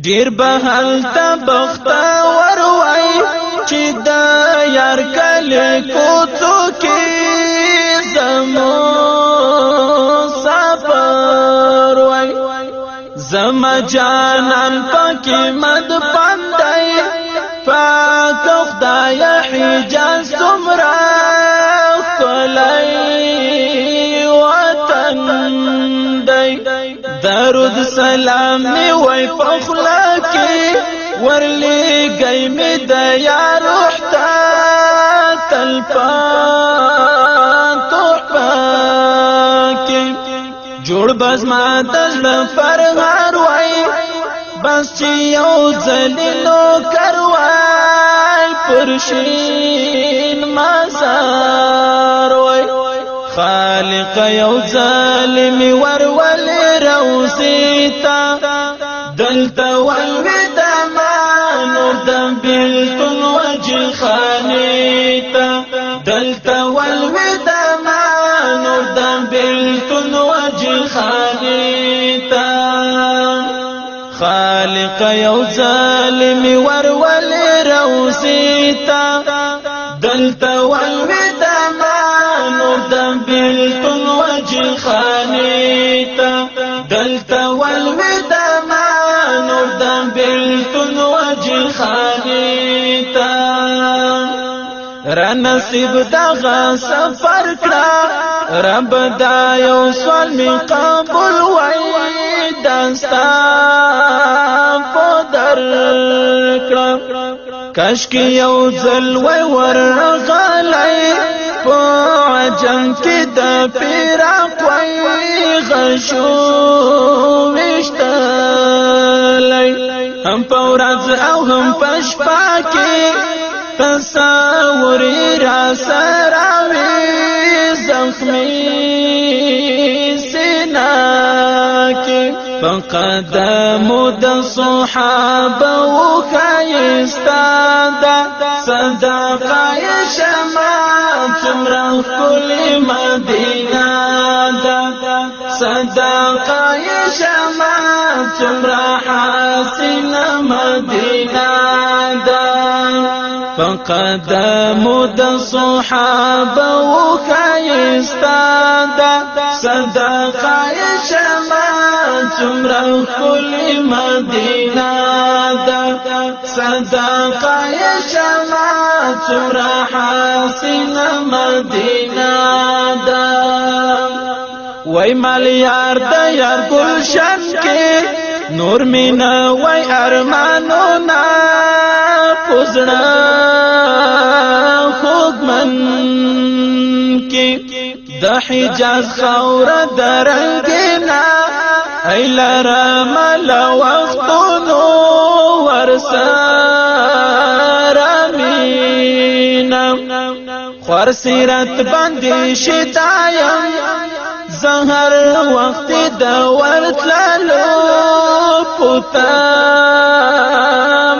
ډیر بهل تا بختا ور وای چې دا یار کله کوڅو کې زمو سفر وای زم جانان پکې مد پا درود سلام می وای پخلا کی ورلی گئی می د یار وحتا تلپا توپا کی جوړ بس ما تزل پر هر وای بس چې یو ځلینو کروای پرشین مازار وای خالق یو ظالم ور تا دلتا والودا ما نورتا بلتن وجه وجل دلتا والودا ما نورتا بلتن وجه وجل خالق یو ظالم ورول روزی دلتا والودا ما نورتا بلتن وجه وجل دلتا امید ما نور د بیلتون وجل خانی تا را نصیب دغه سفر کړه رب دا یو سوال می قبول وای دستا په در کړه کاش کې یو ځل وای ورغلای په جنگ کې د پیرا کوي شو وشتلای هم پورز او هم پشپا کې تصور را سره وې زخمی سنا کې فقدمو د صحابه او خيستا صدقه شمع تمرا كل مدينه صدقا يا چمرا حاصل مدینہ دا فقد مد صحابه و خیستا يا شمع شما كل مدينه مدینہ دا صدقا شما چمرا حاصل مدینہ دا وای مال یار د یار گلشن کې نور مینا وای ارمانو نا پوزنا خوب من کې د حجاز خاور درنګنا ایل را مل وختونو ورسارا مینا خور سیرت باندې شتایم زهر وخت د ورتلو پتا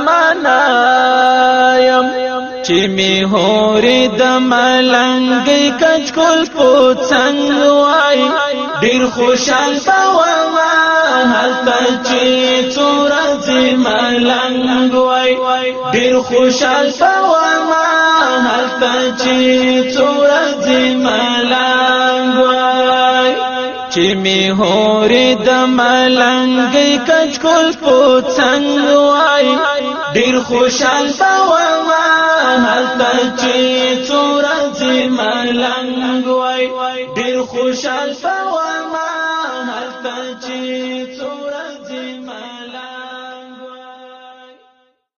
منایم چې می هورې د ملنګ کچ کول پوڅنګ وای ډیر خوشال پوما هلته چې څور ځي ملنګ وای ډیر خوشال پوما هلته چې څور ځي ملنګ چې می هورې د ملنګي کچکول په څنګ وای ډیر خوشال پوم هلته چې څورځ ملنګ وای ډیر خوشال پوم هلته چې څورځ